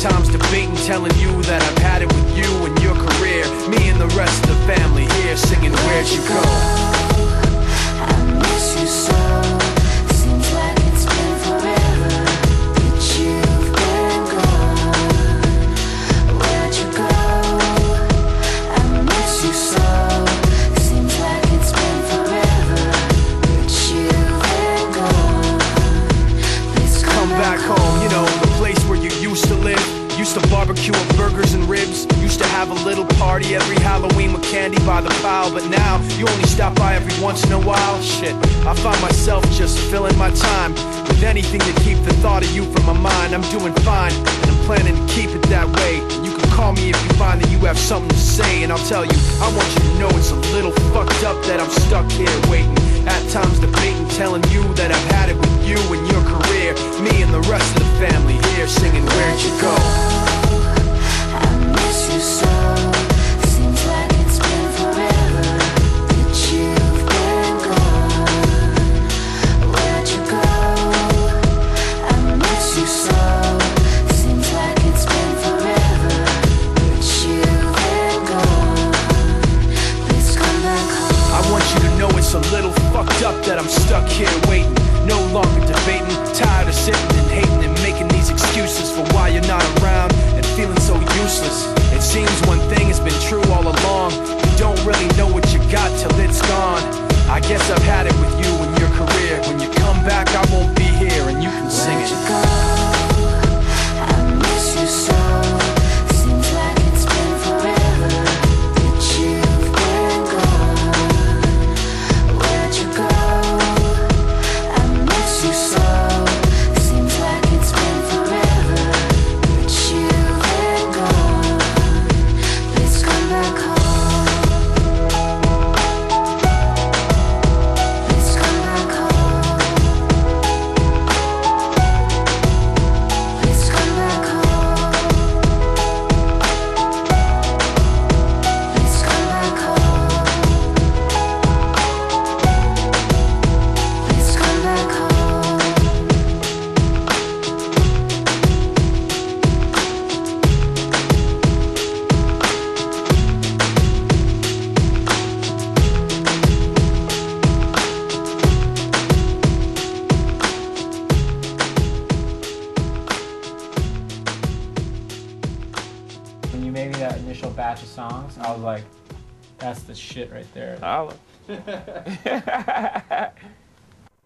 Times debating, telling you that I've had it with you and your career. Me and the rest of the family here singing Where'd You Go? Barbecue with burgers and ribs. Used to have a little party every Halloween with candy by the pile. But now you only stop by every once in a while. Shit, I find myself just filling my time with anything to keep the thought of you from my mind. I'm doing fine, and I'm planning to keep it that way. You can call me if you find that you have something to say, and I'll tell you. I want you to know it's a little fucked up that I'm stuck here it's a little fucked up that I'm stuck here waiting. No longer debating, tired of sitting and hating and making these excuses for why you're not around and feeling so useless. It seems made me that initial batch of songs, I was like, that's the shit right there. Holla.